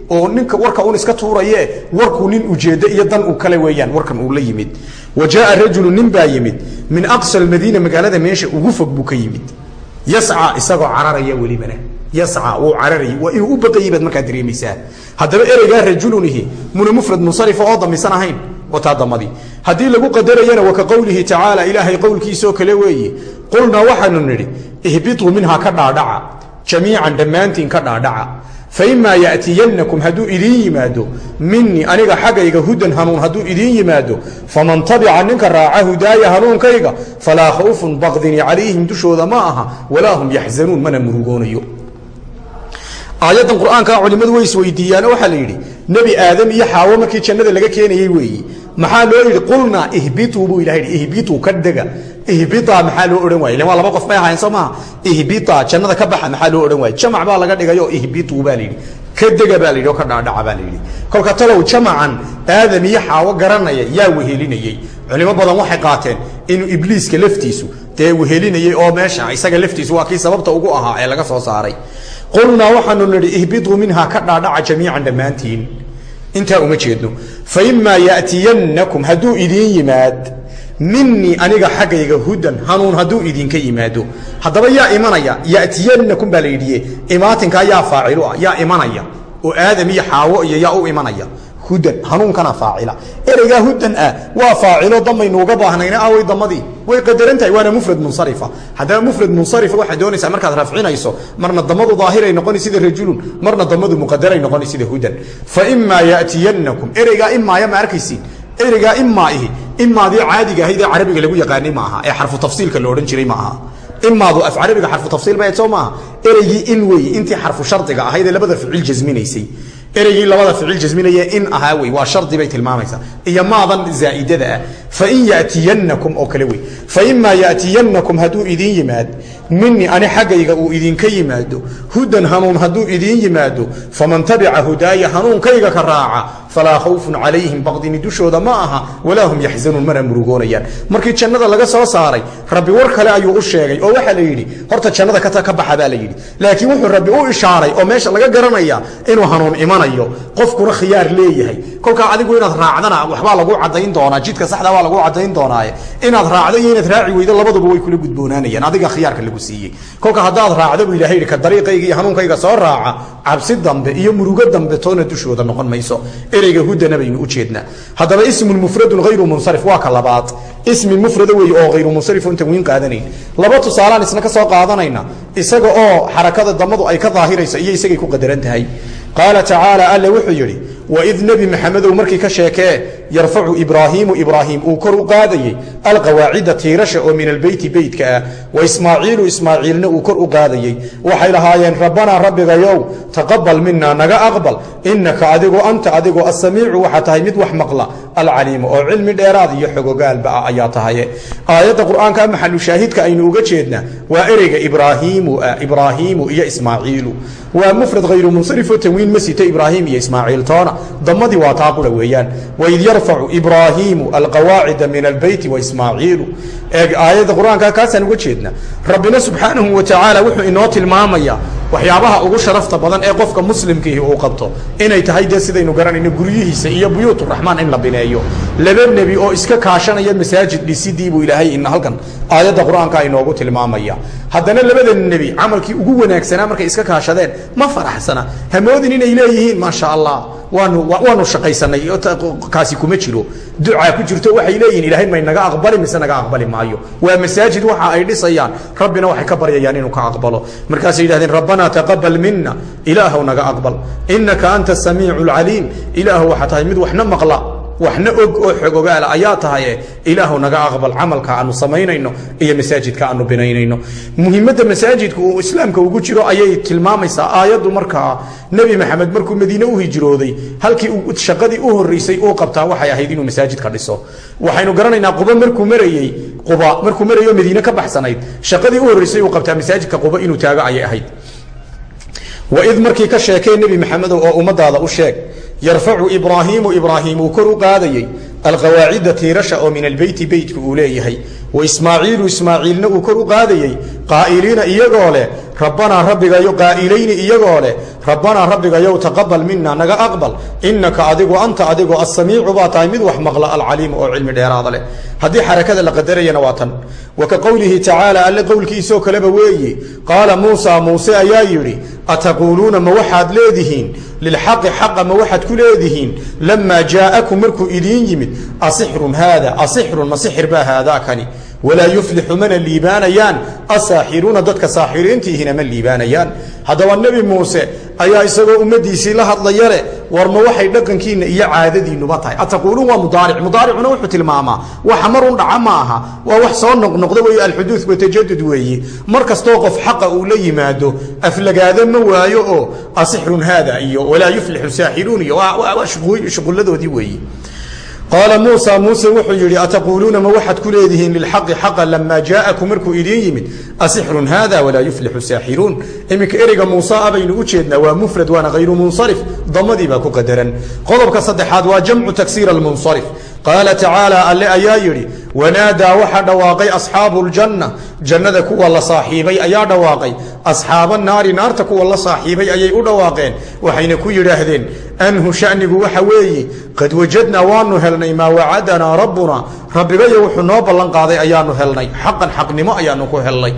oo ninka warka un iska tuuraye warkuu nin ujeeddo iyo dan uu kale weeyaan warkan uu la yimid. Wa jaaa rajulu nin baa yimid. Min aqsa almadiina magaalada meesha ugu fog buu ka yimid. Yasca isagoo cararaya welibana. Yasca wuu cararayay. Waa inuu u baqayay baad markaa dareemaysaa. Haddaba ereygaa rajulunihi muna mufrad munsarifa oo damisan ahayn wataa damadii haddii lagu qadarayana wa qowlihi tacaala ilaahay qowlkiisoo kale weeye. Qulnaa waxaanu nidhi ihbituu minhaa ka dhaadhaca. Jamiican dhammaantiin ka dhaadhaca faimaa yatiyannakum hadduu idiin yimaado minii aniga xaggayga hudan hanuun hadduu idiin yimaado faman tabica ninka raaca hudaaya hanuunkayga falaa khawfun baqdini calayhim dushooda ma aha walaa hum yaxzanuun mana murugoonayo aayaddan qur'aankaa culimmadu way isweydiiyaano waxaa la yidhi nebi aadam iyo xaawo markii jannada laga keenayey weeyi maxaa loo yidhi? Qulnaa ihbituu buu ilaha yidhi ihbituu ka dega. Ihbita maxaa loo odhan waayey? Waa laba qof bay ahayn soo maaha ihbita jannada ka baxa maxaa loo odhan waayey? Jamac baa laga dhigayoo ihbituu baa la ka dega baa la oo ka dhaadhaca baa la kolka talow jamacan aadam iyo xaawo garanaya yaa wehelinayey. Culimo badan waxay qaateen inuu ibliiska laftiisu dee wehelinayey oo meesha isaga laftiisu waa kii sababta ugu ahaa ee laga soo saaray. Qulnaa waxaanu nidhi ihbituu minhaa ka dhaadhaca jamiican dhammaantiin intaa uma jeedno. Faimaa yatiyannakum hadduu idiin yimaad minii aniga xaggayga hudan hanuun hadduu idinka yimaado. Haddaba yaa imanaya yatiyannakum baa la yidhiye imaatinkaa yaa faacilu ah yaa imanaya. Oo aadam iyo xaawo iyo yaa u imanaya hudan hanuunkana faacila. Ereygaa hudan ah waa faacilo damaynu uga baahnayna awey damadii. Way qadaran waana mufrad munsarifa. Haddaba mufrad munsarifa waxaad doonaysaa markaad rafcinayso marna damadu daahiray noqoni sida rajulun marna damadu muqadaray noqoni sida hudan. Faimaa yatiyannakum. Ereygaa imaaya ma arkaysiin. Ereygaa imaa ihi. Imaadii caadiga ahayd ee carabiga lagu yaqaanay ma aha ee xarfu tafsiilka la odhan jiray ma aha. Imaadu af carabiga xarfu tafsiil ba soo maaha ereygii in weeye intii xarfu shardiga ahayd ee labada ficil jasminaysay ereygii labada ficil jasminaye in ahaa wey waa shardi bay tilmaamaysaa. Iyo maadan ah fain yatiyannakum oo kale wey faimaa yatiyannakum hadduu idiin yimaad minii ani xaggayga uu idinka yimaado hudan hanuun hadduu idiin yimaado faman tabica hudaaya hanuunkayga ka raaca falaa khawfun calayhim baqdini dushooda ma aha walaa hum yaxzanuun mana murugoonayaan markii jannada laga soo saaray rabbi war kale ayuu u sheegay oo waxaa la yidhi horta jannada ka baxa baa la yidhi laakiin wuxuu rabbi u ishaaray oo meesha laga garanaya inuu hanuun imanayo qofkuna khiyaar leeyahay kolkaa adigu inaad raacdana waxbaa lagu cadayn doonaa jidka saxda lagu cadayn doonaaye. Inaad raacdo iyo inaad raaci weydo labaduba way kula gudboonaanayaan. Adiga khiyaarka lagu siiyey. Kolka haddaad raacdo buu ilahay yidhi ka dariiqayga hanuunkayga soo raaca cabsi dambe iyo murugo dambe toona dushooda noqon mayso. Ereyga hudana baynu u jeednaa. Haddaba ismun mufradun hayru munsarif waa ka labaad. Ismi mufrada weeye oo hayru munsarif on tanwiin qaadanayn. Laba tusaalaan isna ka soo qaadanayna isaga oo xarakada damadu ay ka daahirayso iyo isagay ku qadaran tahay. Qaala tacaala alle wuxuu yidhi waid nebi maxamedow markii ka sheekee yarfacu ibraahiimu ibraahim uu kor u qaadayey alqawaacida tiirasha oo min albeyti beytka ah. Wa ismaaciilu ismaaciilna uu kor u qaadayey waxay lahaayeen rabbanaa rabbigayow taqabal mina naga aqbal. Inaka adigu anta adigu asamiicu waxaa tahay mid wax maqla alcaliimu oo cilmi dheeraad iyo xogogaalba ah ayaa tahaye. Aayadda qur'aanka maxalu shaahidka aynu uga jeednaa waa ereyga ibraahiimu ah ibraahiimu iyo ismaaciilu. Waa mufrad hayru munsarifo tanwiin ma sito ibraahim iyo ismaaciil damadii waa taa qura weeyaan. Waid yarfacu ibraahiimu alqawaacida min albeyti waismaaciilu eeg aayadda qur'aanka kaasaan uga jeedna. Rabbina subxaanahu wa tacaala wuxuu inoo tilmaamayaa waxyaabaha ugu sharafta badan ee qofka muslimkiihi uu qabto inay tahay dee sidaynu garanayno guryihiisa iyo buyuuturaxmaan in la bineeyo. Laba nebi oo iska kaashanaya masaajid dhisidii buu ilaahay ina halkan aayadda qur'aanka inoogu tilmaamaya. Haddana labada nebi camalkii ugu wanaagsanaa markay iska kaashadeen ma faraxsana. Hamoodin inay leeyihiin maasha allah waanu waanu shaqaysanay kaasi kuma jiro. Ducaa ku jirto waxay leeyihiin ilaahay may naga aqbali mise naga aqbali maayo. Waa masaajid waxa ay dhisayaan. Rabbina waxay ka baryayaan inuu ka aqbalo. Markaasay yidhahdeen rabbana taqabal mina ilaahw naga aqbal inaka anta asamiicu alcaliim ilaahu waxaa tahay mid waxna maqla waxna og oo xogogaala ayaa tahaye ilaahu naga aqbal camalka aanu samaynayno iyo masaajidka aanu binaynayno muhiimadda masaajidka uu islaamka ugu jiro ayay tilmaamaysaa aayaddu markaa nebi maxamed markuu madiine u hijrooday halkii shaqadii u horeysay uu qabtaa waxay ahayd inuu masaajidka dhiso waxaynu garanaynaa quba markuu marayey quba markuu marayo madiine ka baxsanayd shaqadii u horreysay uu qabtaa masaajidka quba inuu taago ayay ahayd waid markii ka sheekee nebi maxamedow oo ummadaada u sheeg yarfacu ibraahiimu ibraahim uu kor u qaadayey alqawaacida tiirasha oo min albeyti beytka uu leeyahay wa ismaaciilu ismaaciilna uu kor u qaadayey qaa'iliina iyagoo leh rabbanaa rabbigayo qaa'ilayni iyagoo leh rabbanaa rabbigayow taqabal mina naga aqbal inaka adigu anta adigu assamiicu baa tahay mid wax maqla alcaliimu oo cilmi dheeraada leh. Haddii xarakada la qadarayana waa tan. Wa ka qowlihi tacaala alle qowlkiisoo kaleba weeye qaala muusa muuse ayaa yidhi ataquuluuna ma waxaad leedihiin lilxaqi xaqa ma waxaad ku leedihiin lamaa jaa'akum markuu idiin yimid asixrun haada asixrun ma sixir baa haadaakani walaa yuflixu mana liibaanayaan asaaxiruuna dadka saaxiriintiihina ma liibaanayaan. Haddaba nebi muuse ayaa isagoo ummaddiisii la hadlaya leh war ma waxay dhaqankiinna iyo caadadiinnuba tahay. Ataquuluun waa mudaaric mudaaricuna wuxuu tilmaamaa waxa marun dhaca ma aha waa wax soo noqnoqda weeye alxuduud watajadud weeye mar kastoo qof xaqa uu la yimaado aflagaado ma waayo oo asixrun haada iyo walaa yuflixu saaxiruun iyo waa shuqulladoodii weeye qaala muusa muuse wuxuu yidhi ataquuluuna ma waxaad ku leedihiin lilxaqi xaqa lamaa jaa'akum? Markuu idiin yimid asixrun haada walaa yuflixu saaxiruun iminka ereyga muuse a baynu u jeednaa waa mufrad waana hayru munsarif. Damadii baa ku qadaran. Qodobka saddexaad waa jamcu taksiir almunsarif. Qaala tacaala alle ayaa yidhi wanaadaa waxaa dhawaaqay asxaabu ljanna jannada kuwa la saaxiibay ayaa dhawaaqay. Asxaaba naari naarta kuwa la saaxiibay ayay u dhawaaqeen. Waxayna ku yidhaahdeen anhu shanigu waxa weeye qad wajadnaa waanu helnay maa wacadanaa rabbuna. Rabbigayo wuxuu noo ballan qaaday ayaanu helnay. Xaqan xaqnimo ayaanu ku helnay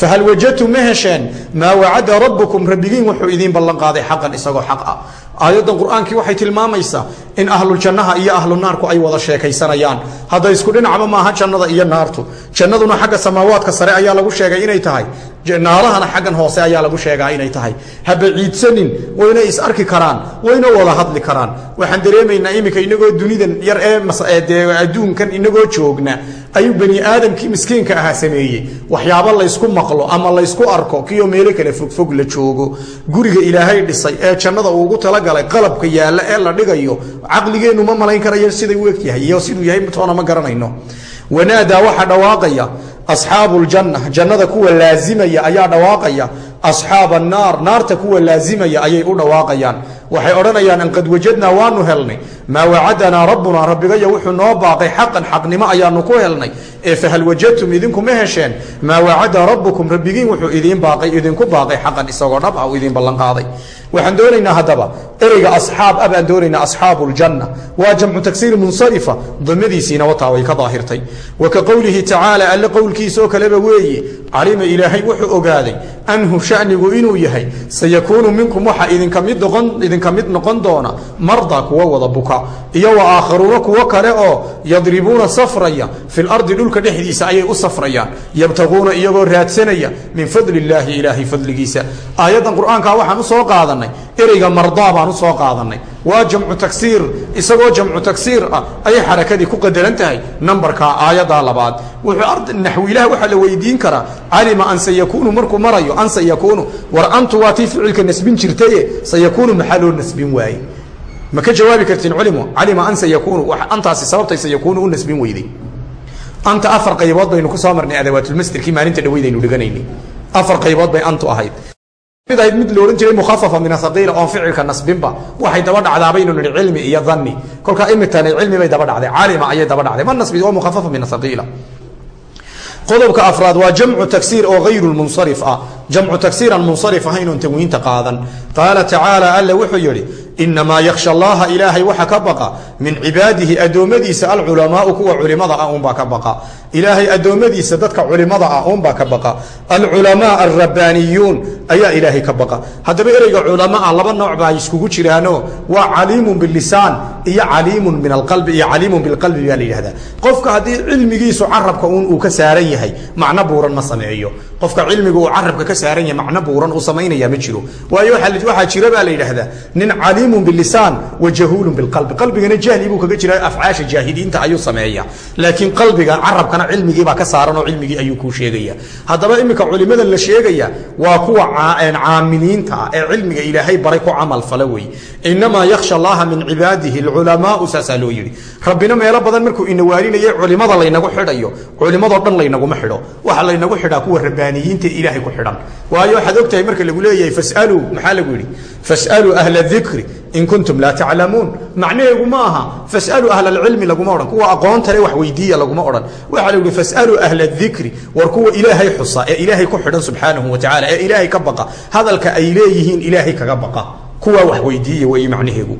fahal wajadtum ma hesheen maa wacada rabbukum rabbigiin wuxuu idiin ballan qaaday xaqan isagoo xaq ah aayaddan qur'aankii waxay tilmaamaysaa in ahluljannaha iyo ahlu naarku ay wada sheekaysanayaan hadda isku dhinacba maaha jannada iyo naartu jannaduna xagga samaawaadka sare ayaa lagu sheegay inay tahay naarahana xaggan hoose ayaa lagu sheegaa inay tahay haba ciidsanin wayna is arki karaan wayna wada hadli karaan waxaan dareemaynaa iminka inagoo dunidan yar ee adduunkan inagoo joogna ayuu bani aadamkii miskiinka ahaa sameeyey waxyaabo laysku maqlo ama laysku arko kiyo meelo kale fogfog la joogo. Guriga ilaahay dhisay ee jannada uu ugu talagalay qalabka yaalla ee la dhigayo caqligeennu ma malayn karayo siday u egyahay iyo siduu yahay toona ma garanayno. Wanaadaa waxaa dhawaaqaya asxaabu ljanna jannada kuwa laazimaya ayaa dhawaaqaya asxaab annaar naarta kuwa laazimaya ayay u dhawaaqayaan waxay odhanayaan an qad wajadnaa waanu helnay. Maa wacadanaa rabbunaa rabbigayo wuxuu noo baaqay xaqan xaqnimo ayaanu ku helnay. Ee fahal wajadtum idinku ma hesheen. Maa wacada rabbukum rabbigiin wuxuu idiin baaqay idinku baaqay xaqan isagoo dhab ah uu idiin ballan qaaday waxaan doonaynaa haddaba ereyga asxaab ah baan doonaynaa asxaabu ljanna waa jamcu tagsiir munsarifa damadiisiina wataa way ka daahirtay. Wa ka qowlihi tacaala alle qowlkiisa kaleba weeye calima ilaahay wuxuu ogaaday anhu shanigu inuu yahay sayakuunu minkum waxa idinka mid noqon doona marda kuwa wada buka. Iyo wa aakharuuna kuwo kale oo yadribuuna safraya fi lardi dhulka dhexdiisa ayay u safrayaan. Yabtaguuna iyagoo raadsanaya min fadli illaahi ilaahay fadligiisa. Aayaddan qur'aanka waxaan u soo qaadanay? Ereyga mardaa baan u soo qaadanay. Waa jamcu tagsiir. Isagoo jamcu tagsiir ah ayay xarakadii ku qadaran tahay. Nambarka aayadda labaad. Wuxuu naxwiilaha waxaa la weydiin karaa. Calima an sayakuunu markuu marayo an sayakuunu. War antu waa tii ficilka nasbin jirtaye sayakuunu maxaa loo nasbin waaye ma ka jawaabi kartiin culimo calima an sayakuunu antaasi sababtay sayakuunu u nasbin weyday. Anta afar qaybood baynu ku soo marnay adawaatulmasderkii maalinta dhaweydaynu dhiganaynay. Afar qaybood bay antu ahayd mid ahayd mid jiray mukhafafa min ahaqiila oon ficilka nasbinba. Waxay daba dhacdaa baynu nihi cilmi iyo dhanni. Kolkaa imitanay cilmi bay daba dhacday calima ayay daba dhacday. Ma nasbi waa mukhafafa min ahaqiila qodobka afraad waa jamcu tagsiir oo hayru munsarif ah. Jamcu tagsiiran munsarif ahaynoon tanwiinta qaadan. Qaala tacaala alle wuxuu yidhi inamaa yaksha allaha ilaahay waxa ka baqa. Min cibaadihi addoommadiisa alculamaau kuwa culimada ah unbaa ka baqa. Ilaahay addoommadiisa dadka culimada ah unbaa ka baqa. Alculamaa alrabbaaniyuun ayaa ilaahay ka baqa. Haddaba ereyga culamaa laba nooc baa iskugu jiraano. Waa caliimun bilisaan iyo caliimun min alqalbi iyo caliimun bilqalbi baa la yidhahdaa qofka haddii cilmigiisu carabka uu ka saaran yahay macno buuran ma sameeyo. Qofka cilmigu uu ka saaran yahay macno buuran uu samaynaya ma jiro. Waayo waxaa jira baa la yidhahdaa nin caliimun bilisaan wa jahuulun bilqalbi qalbigana jahli buu kaga jira afcaasha jaahiliinta ayuu sameeya laakiin qalbiga carabkana cilmigiibaa ka saaran oo cilmigii ayuu kuu sheegaya. haddaba iminka culimadan la sheegaya waa kuwa caamiliinta ah ee cilmiga ilaahay baray ku camal fala wey. inamaa yaksha allaha min cibaadihi alculamaau saasaa loo yidhi. rabbina meelo badan markuu inawaarinaya culimada laynagu xidhayo culimadoo dhan laynaguma xidho waxa laynagu xidhaa kuwa rabbaaniyiinta ilaahay ku xidhan waayo waxaad ogtahay marka lagu leeyahay fasaluu maxaa fasaluu ahla dikri in kuntum laa taclamuun macnaheegu ma aha fasaluu ahla alcilmi laguma odhan. Kuwa aqoonta le wax weydiiya laguma odhan. Waxaa la yihi fasaluu ahla dikri war kuwa ilaahay xusa ee ilaahay ku xidhan subxaanahu wa tacala ee ilaahay ka baqa. Hadalka ay leeyihiin ilaahay kaga baqa. Kuwaa wax weydiiya weeye macnaheegu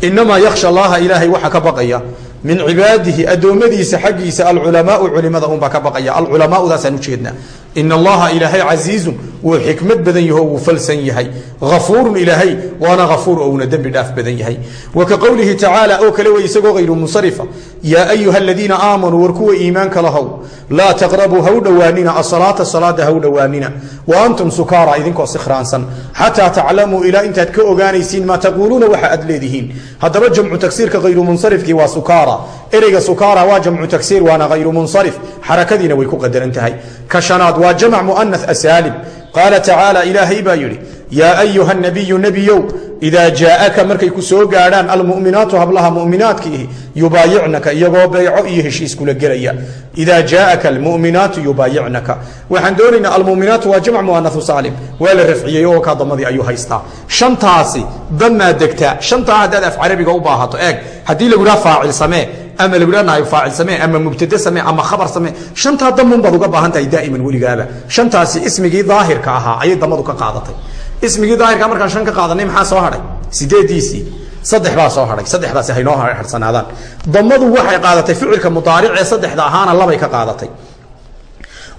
inamaa yakhsha allaha ilaahay waxa ka baqaya. Min cibaadihi addoommadiisa xaggiisa alculamaau culimada unbaa ka baqaya. Alculamaaudaasaan ujeednaa in allaha ilaahay casiizun wuu xikmad badan yaho wuu falsan yahay. Afuurun ilaahay waana afuur oo uuna dembi dhaaf badan yahay. Wa ka qowlihi tacaala oo kale wey isagoo hayru munsarifa. Yaa ayuha aladiina aamanuu war kuwa iimaanka lahow laa taqrabuu ha u dhowaanina asalaata salaada ha u dhowaanina wa antum sukaara idinkoo sikhraansan xataa taclamuu ilaa intaad ka ogaanaysiin maa taquuluuna waxa aad leedihiin. Haddaba jamcu tagsiirka hayru munsarifkii waa sukaara ereyga sukaara waa jamcu tagsiir waana hayru munsarif. Xarakadiina way ku qadaran tahay. Ka waa jamc mu'anath asaalim. Qaala tacaala ilaahay baa yidhi yaa ayuha nabiyu nebiyow idaa jaaaka markay ku soo gaadhaan almu'minaatu hablaha mu'minaadka ihi yubaayicnaka iyagoo beyco iyo heshiis kula gelaya. Idaa jaaaka almu'minaatu yubaayicnaka. Waxaan doonaynaa almu'minaatu waa jamc mu'anahu saalim waa la oo kaa damadii ayuu haystaa. Shantaasi damaa degtaa. Shantaa haddaad af carabiga u baahato eeg. Haddii lagu idhaha faacil samee ama naayib faacil samee ama mubtade samee ama khabar samee shantaa damun baad uga baahan tahay daa'iman weligaaba. Shantaasi ismigii daahirka ahaa ayay damadu ka qaadatay. Ismigii daahirka markaan shan ka qaadanay maxaa soo hadhay? Sideediisii saddex baa soo hadhay. Saddexdaasi haynoo harsanaadaan damadu waxay qaadatay ficilka mudaaric ee saddexda ahaana labay ka qaadatay.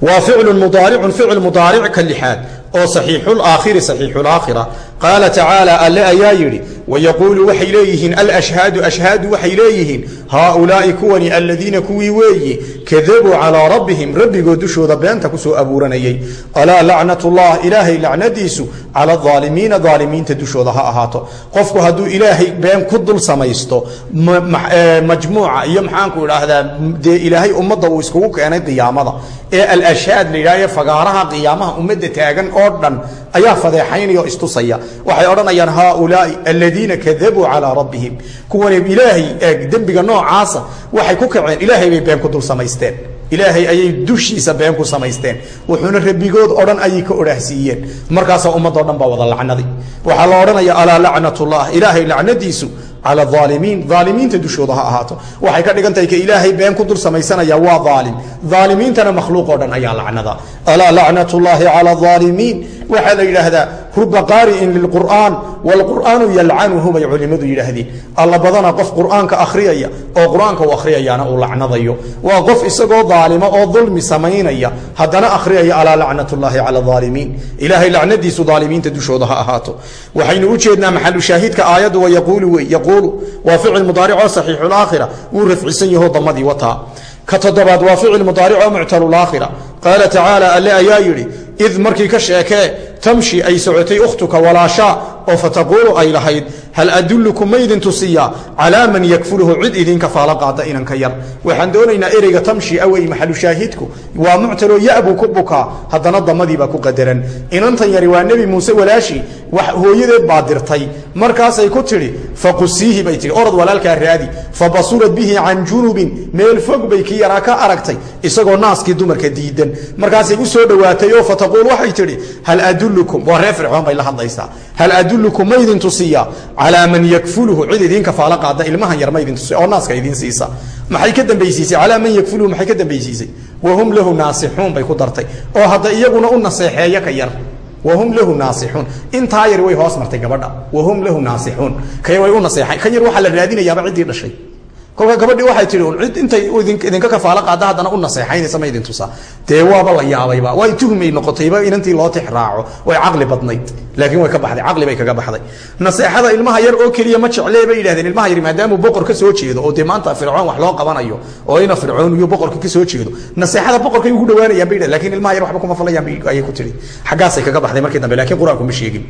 Waa ficlu mudaaricun ficil mudaaric ka lixaad oo saxiixulaakhiri saxiixulaakhira qaala tacaala alle ayaa yidhi wayaquulu waxay leeyihiin alashhaadu ashhaadu waxay leeyihiin haaulaai kuwani aladiina kuwii weeyi kadabuu calaa rabbihim rabbigood dushooda beenta ku soo abuuranayay. Alaa lacnatullah ilaahay lacnadiisu cala aalimiina aalimiinta dushooda ha ahaato. Qofku hadduu ilaahay been ku dul samaysto majmuuca iyo maxaanku idhaahdaa dee ilaahay ummadda uu iskugu keenay qiyaamada. Ee alashhaad la yidhahyo fagaaraha qiyaamaha ummadda taagan oo dhan ayaa fadeexaynaya o istusaya. Waxay odhanayaan haaulaai aladiina kadabuu calaa rabbihim. Kuwani ilaahay dembiga noocaasa waxay ku kaceen ilaahay bay been ku dul samaysteen ilaahay ayay dushiisa been ku samaysteen. Wuxuuna rabbigood o dhan ayay ka odhaahsiiyeen. Markaasaa ummadoo dhan baa wada lacnaday waxaa la odhanaya alaa lacnatullah ilaahay lacnadiisu cala aalimiin aalimiinta dushooda ha ahaato. Waxay ka dhigan tahay ka ilaahay been ku dul samaysanaya waa aalim aalimiintana makhluuq oo dhan ayaa lacnada. Alaa lacnat llahi cala aalimiin waxaa la yidhaahdaa ruba qaari'in lilqur'aan wlqur'aanu yalcanuhu bay culimmadu yidhaahdeen. Alla badana qof qur'aanka akhriyaya oo qur'aanka uu akhriyayaana uu lacnadayo. Waa qof isagoo daalimo oo dulmi samaynaya haddana akhriyaya alaa lacnat llahi cala aalimiin ilaahay lacnadiisu aalimiinta dushooda ha ahaato. Waxaynu u jeednaa maxalu shaahidka aayaddu wayaquulu wey yaquulu waa ficil mudaaricoo saxiixulaakhira wuu rafcisan yaho damadii wataa ka toddobaad waa ficil mudaaricoo muctalulaakhira qaala tacaala alle ayaa yidhi id markii ka sheekee tamshi ay socotay ukhtuka walaashaa oo fataquulu ay lahayd hal adullukum ma idin tusiyaa calaa man yakfuluhu? Cid idinka faalo qaada inanka yar. Waxaan doonaynaa ereyga tamshi awey maxalu shaahidku waa muctaloo yabuu ku bukaa haddana damadiibaa ku qadaran. Inantan yari waa nebi muuse walaashii wax hooyadeed baa dirtay. Markaasay ku tidhi faqusiihi bay tihi orod walaalkaa raadi. Fabasurat bihi can junubin meel fog bay kii yaraa ka aragtay isagoo naaskii dumarka diidan markaasay u soo dhowaatay oo fataquul waxay tidhi hal adullukum waa reer fircoon bay la hadlaysaa hal adullukum ma idin tusiyaa calaa man yakfuluhu cid idinka faalo qaada ilmahan yar ma idin tusiya oo naaska idin siisa. Maxay ka dambaysiisay? Calaa man yakfuluhu maxay ka dambaysiisay? Wahum lahu naasixuun bay ku dartay. Oo hadda iyaguna u naseexeeyo ka yar. Wahum lahu naasixuun. Intaa yar way hoos martay gabadha. Wahum lahu naasixuun. Kay way u naseexay. Kan yar waxaa la raadinayaaba ciddii dhashay kolka gabadhii waxay tihi un cid intay idinka kafaalo qaada haddana u naseexaynaysa ma idin tusaa dee waaba la yaabayba way tuhmay noqotayba inantii loo tix raaco way caqli badnayd. Laakiin way ka baxday. Caqli bay kaga baxday. Naseexada ilmaha yar oo keliya ma jeclee bay yidhahdeen. Ilmaha yar maadaamuu boqor ka soo jeedo oo dee maanta fircoon wax loo qabanayo oo ina fircoon iyo boqorka ka soo jeedo naseexada boqorkay ugu dhawaanayaan bay yidhahdeen. Lakin ilmaha yar waxba kuma falayaan ayay ku tihi xaggaasay kaga baxday markii dambe. Lakin qur'aanku ma sheegin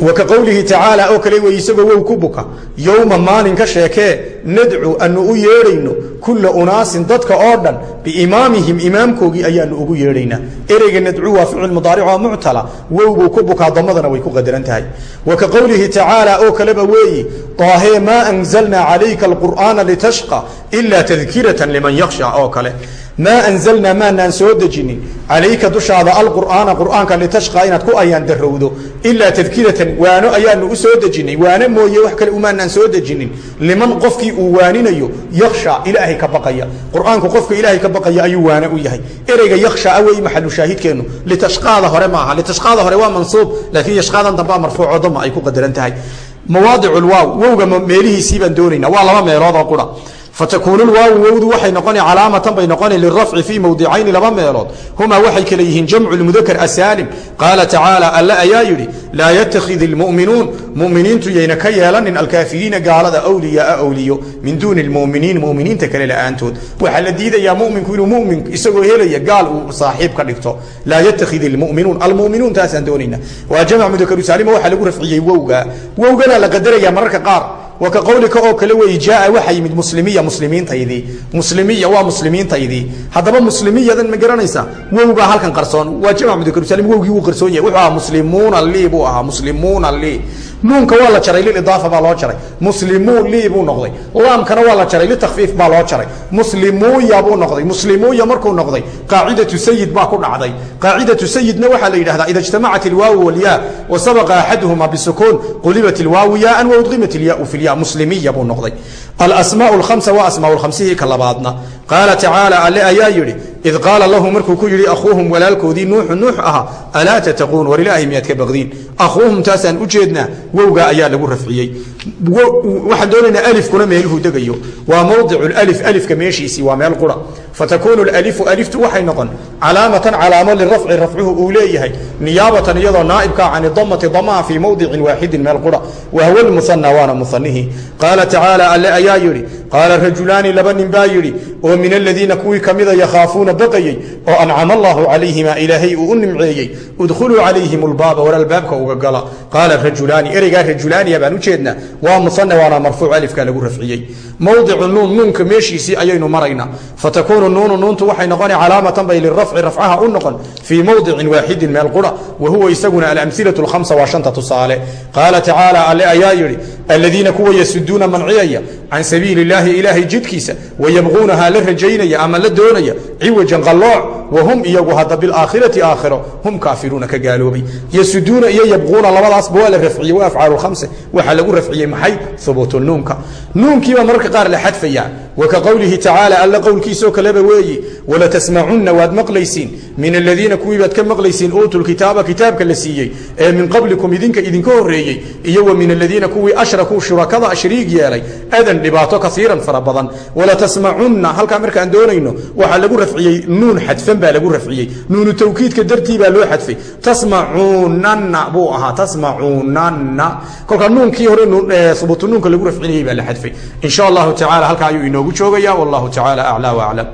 wka qowlihi tacaala oo kale wey isagoo wow ku buka. Yowma maalin ka sheekee nadcu anu u yeedhayno kulla unaasin dadka oo dhan biimaamihim imaamkoogii ayaanu ugu yeedhaynaa ereyga nadcuu waa ficil mudaaric oo muctala. Wowbuu ku bukaa damadana way ku qadaran tahay. Wa ka qowlihi tacaala oo kaleba weeyi daahee maa anzalnaa calayka alqur'aana litashqa ila tadkiratan liman yakhsha oo kale maa anzalnaa maanaan soo dejinin calayka dushaada alqur'aana qur'aanka litashqa inaad ku ayaan darowdo. Ilaa tadkiratan waano ayaanu u soo dejinay. Waano mooye wax kale umaanaan soo dejinin. Liman qofkii uu waaninayo yaksha ilaahay ka baqaya. Qur'aanku qofka ilaahay ka baqaya ayuu waano u yahay. Ereyga yaksha awey maxalu shaahidkeennu litashqaada hore maaha. Litashqaada hore waa mansuub laakiin yashqaadan dambaa marfuuco dama ay ku qadaran tahay. Mawaadic lwaaw wowga meelihiisii baan doonaynaa waa laba meelood oo qura fatakuunu lwaawu wowdu waxay noqoni calaamatan bay noqoni lirafci fii mowdicayni laba meelood humaa waxay kale yihiin jamcu lmudakar asaalim qaala tacaala alle ayaa yidhi laa yattakhid ilmu'minuun mu'miniintu yayna ka yeelanin alkaafiriina gaalada awliyaaa awliyo min duuni lmuminiin muminiinta kale la'aantood waxaa la diidayaa muminku inuu mumin isagoo helaya gaal uu saaxiib ka dhigto laa yattakhid ilmu'minuun almu'minuun taasaan doonayna waa jamc mudakaru saalima waxaa lagu rafciyey wowga wowgana la qadaraya mararka qaar wa ka qowlika oo kale weeye jaaa waxaa yimid muslimiya muslimiintaydii muslimiya waa muslimiintaydii haddaba muslimiyadan ma garanaysa wowbaa halkan qarsoon. Waa jamc mudakarusalim wowgii wuu qarsoon yahay. Wuxuu ahaa muslimuuna lii buu ahaa muslimuuna lii nuunka waa la jaray lilidaafa baa loo jaray. Muslimuun lii buu noqday. Laamkana waa la jaray litakfiif baa loo jaray. Muslimuuya buu noqday. Muslimuuya markuu noqday qaacidatu sayid baa ku dhacday. Qaacidatu sayidna waxaa la yidhahdaa ida ijtamacat ilwaawu walyaa wa sabaqa axaduhuma bisukuun qulibat ilwaawu yaaan wa udqimat ilyaau fi lya muslimiya buu noqday. Alasmaa lhamsa waa asmaa lkhamsihii ka labaadna. Qaala tacaala alle ayaa yidhi id qaala lahu markuu ku yidhi akhuuhum walaalkoodii nuuxu nuux ahaa alaa tattaquun war ilaahay miyaad ka baqdiin akhuuhum taasaan u jeednaa wowgaa ayaa lagu rafciyey waxaan doonaynaa alifkuna meeluhu degayo waa mawdicu alif alifka meeshiisii waa meel qura fatakuunu alifu aliftu waxay noqon calaamatan calaamo lirafci rafcuhu uu leeyahay niyaabatan iyadoo naa'ibkaa can damati damaha fii mowdicin waaxidin meel qura wahwa lmusanna waana musanihi qaala tacaala alle ayaa yidhi qaala rajulaani laba nin baa yidhi oo min aladiina kuwii kamida yakhaafuuna baqayey oo ancama allahu calayhima ilaahay uu u nimceeyey udkhuluu calayhim lbaaba war albaabka uga gala. Qaala rajulaani ereygaa rajulaaniya baan u jeednaa waa musane waana marfuuc alifka lagu rafciyey mowdicu nuun nuunka meeshiisii ayaynu maraynaa fatakuunu nuunu nuuntu waxay noqona calaamatan bay lirafci rafcaha u noqon fii mowdicin waaxidin meel qura wa isaguna alamhilatu lhamsa waa shanta tusaale. Qaala tacaala alle ayaa yidhi aladiina kuwa yasuduuna manciyaya can sabiili illaahi ilaahay jidkiisa wayabquunahaa la rajaynaya ama la doonaya ciwajan qallooc wahum iyagu hadda bilaakhirati aakhiro hum kaafiruuna ka gaaloobay. Yasuduuna iyo yabquuna labadaasba waa la rafciyey waa afcaalu waxaa lagu rafciyey maxay? Hubuutu nuunka. Nuunkiiba mararka qaar la xadfaya wa ka qowlihi tacaala alla qowlkiisoo kaleba weeyi walatasmacunna waad maqlaysiin. Min aladiina kuwii baad ka maqlaysiin uutuu kitaaba kitaabka la siiyey ee min qablikum idinka idinka horreeyey iyo wa min aladiina kuwii ashrakuu shurakada shariig yeelay adan dhibaato kaiiran fara badan. Walatasmacunna halkaa markaan doonayno waxaa lagu rafciyey nuun xadfan baa lagu rafciyey. Nuunu tawkiidka dartii baa loo xadfay. Tasmacunanna buu ahaa tasmacunanna kolkaa nuunkii hore hubuutu nuunka lagu rafcinayey baa la xadfay. In sha allahu tacala halkaa ayuu inoogu joogaya wallahu tacala aclaa waclam